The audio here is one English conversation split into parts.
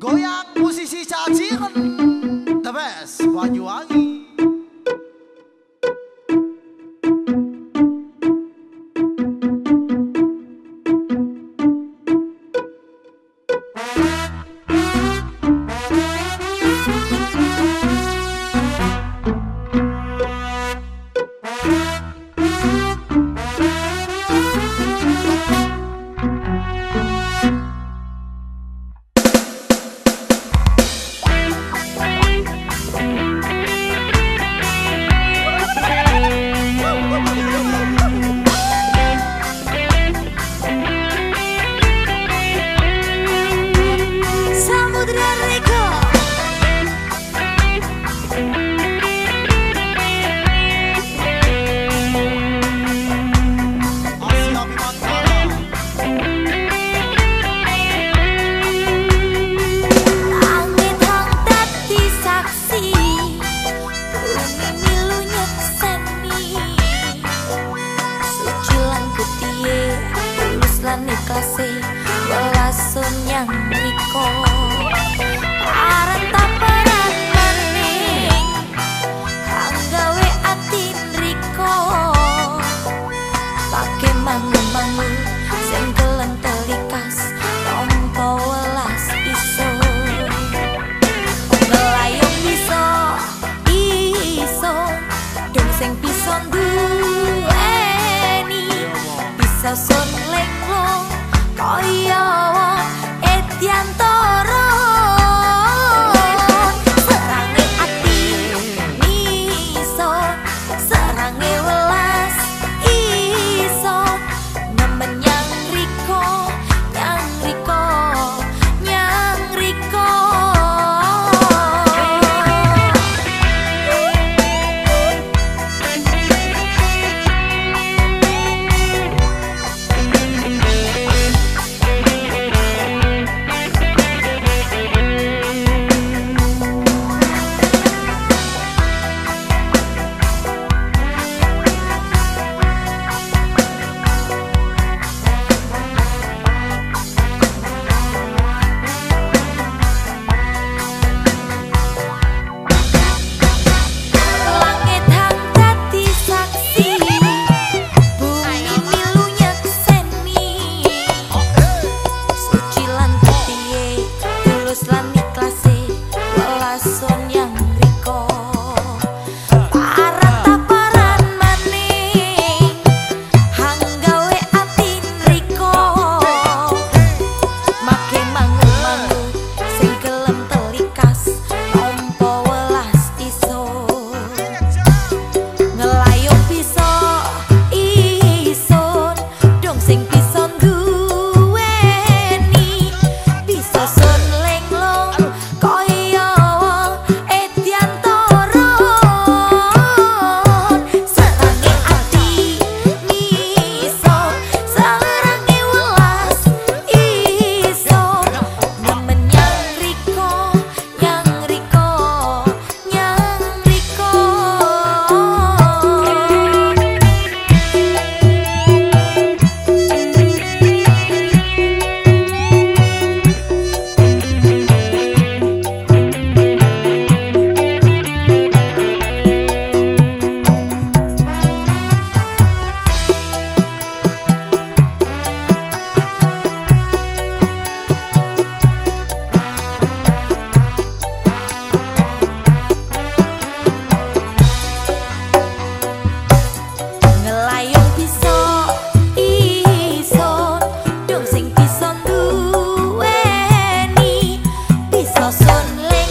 Goyang musisi caciren The best. Banyuwangi kasih welasun yang niko.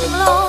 long.